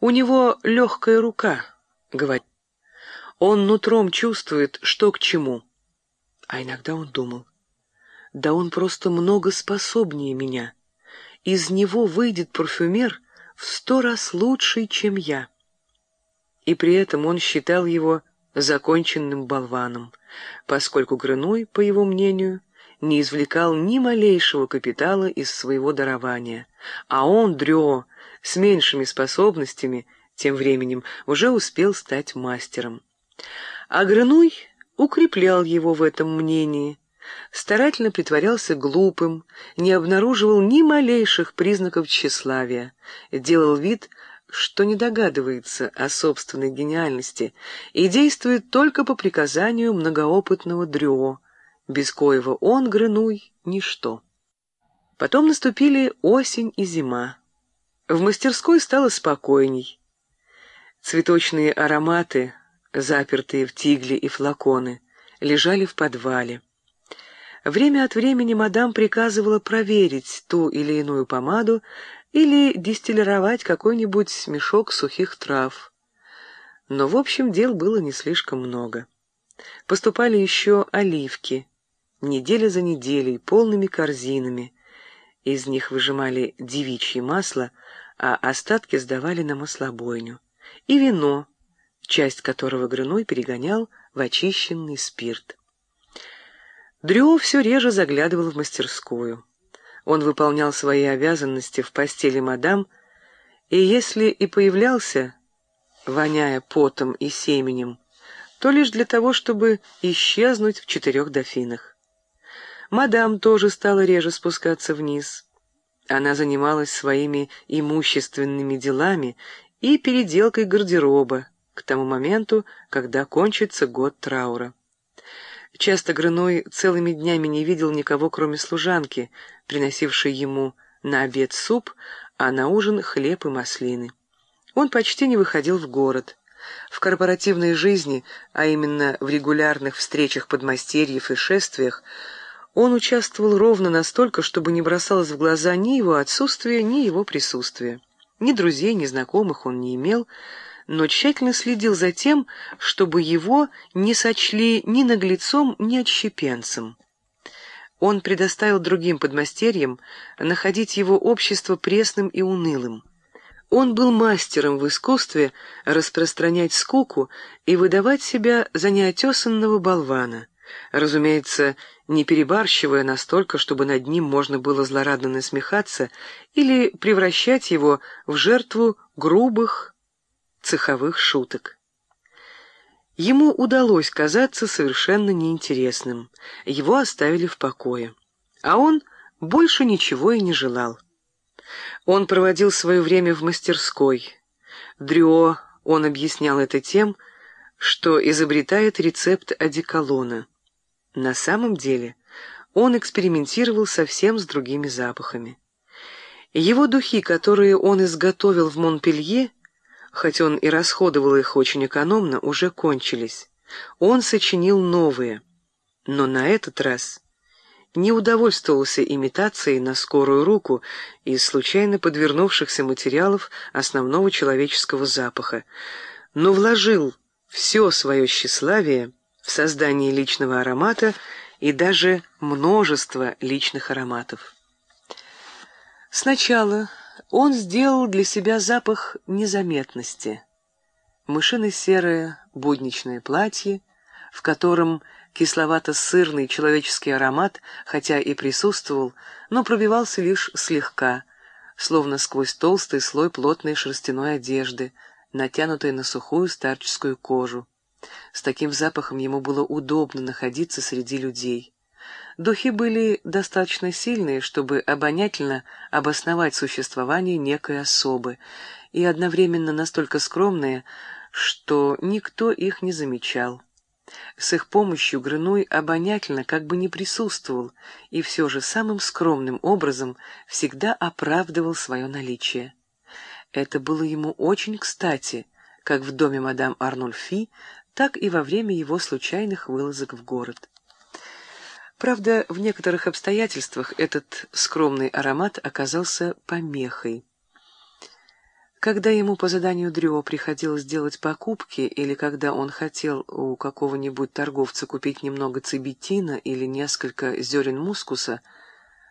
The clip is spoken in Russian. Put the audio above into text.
У него легкая рука, говорит. Он нутром чувствует, что к чему. А иногда он думал, да он просто много способнее меня. Из него выйдет парфюмер в сто раз лучший, чем я. И при этом он считал его законченным болваном, поскольку Грыной, по его мнению, не извлекал ни малейшего капитала из своего дарования, а он, Дрё, с меньшими способностями, тем временем уже успел стать мастером. А Грыной укреплял его в этом мнении, старательно притворялся глупым, не обнаруживал ни малейших признаков тщеславия, делал вид, что не догадывается о собственной гениальности и действует только по приказанию многоопытного Дрё, без коего он, Грынуй, ничто. Потом наступили осень и зима. В мастерской стало спокойней. Цветочные ароматы, запертые в тигли и флаконы, лежали в подвале. Время от времени мадам приказывала проверить ту или иную помаду или дистиллировать какой-нибудь мешок сухих трав. Но, в общем, дел было не слишком много. Поступали еще оливки, неделя за неделей, полными корзинами. Из них выжимали девичье масло, а остатки сдавали на маслобойню. И вино, часть которого Грыной перегонял в очищенный спирт. Дрю все реже заглядывал в мастерскую. Он выполнял свои обязанности в постели мадам, и если и появлялся, воняя потом и семенем, то лишь для того, чтобы исчезнуть в четырех дофинах. Мадам тоже стала реже спускаться вниз. Она занималась своими имущественными делами и переделкой гардероба к тому моменту, когда кончится год траура. Часто Грыной целыми днями не видел никого, кроме служанки, приносившей ему на обед суп, а на ужин хлеб и маслины. Он почти не выходил в город. В корпоративной жизни, а именно в регулярных встречах подмастерьев и шествиях, он участвовал ровно настолько, чтобы не бросалось в глаза ни его отсутствие, ни его присутствие. Ни друзей, ни знакомых он не имел, но тщательно следил за тем, чтобы его не сочли ни наглецом, ни отщепенцем. Он предоставил другим подмастерьям находить его общество пресным и унылым. Он был мастером в искусстве распространять скуку и выдавать себя за неотесанного болвана, разумеется, не перебарщивая настолько, чтобы над ним можно было злорадно насмехаться или превращать его в жертву грубых, цеховых шуток. Ему удалось казаться совершенно неинтересным, его оставили в покое. А он больше ничего и не желал. Он проводил свое время в мастерской. Дрюо он объяснял это тем, что изобретает рецепт одеколона. На самом деле он экспериментировал совсем с другими запахами. Его духи, которые он изготовил в Монпелье, хоть он и расходовал их очень экономно, уже кончились. Он сочинил новые, но на этот раз не удовольствовался имитацией на скорую руку из случайно подвернувшихся материалов основного человеческого запаха, но вложил все свое тщеславие в создание личного аромата и даже множество личных ароматов. Сначала он сделал для себя запах незаметности. Мышино-серое будничное платье, в котором кисловато-сырный человеческий аромат, хотя и присутствовал, но пробивался лишь слегка, словно сквозь толстый слой плотной шерстяной одежды, натянутой на сухую старческую кожу. С таким запахом ему было удобно находиться среди людей. Духи были достаточно сильные, чтобы обонятельно обосновать существование некой особы, и одновременно настолько скромные, что никто их не замечал. С их помощью Грыной обонятельно как бы не присутствовал, и все же самым скромным образом всегда оправдывал свое наличие. Это было ему очень кстати, как в доме мадам Арнольфи, так и во время его случайных вылазок в город. Правда, в некоторых обстоятельствах этот скромный аромат оказался помехой. Когда ему по заданию Дрё приходилось делать покупки, или когда он хотел у какого-нибудь торговца купить немного цибетина или несколько зерен мускуса –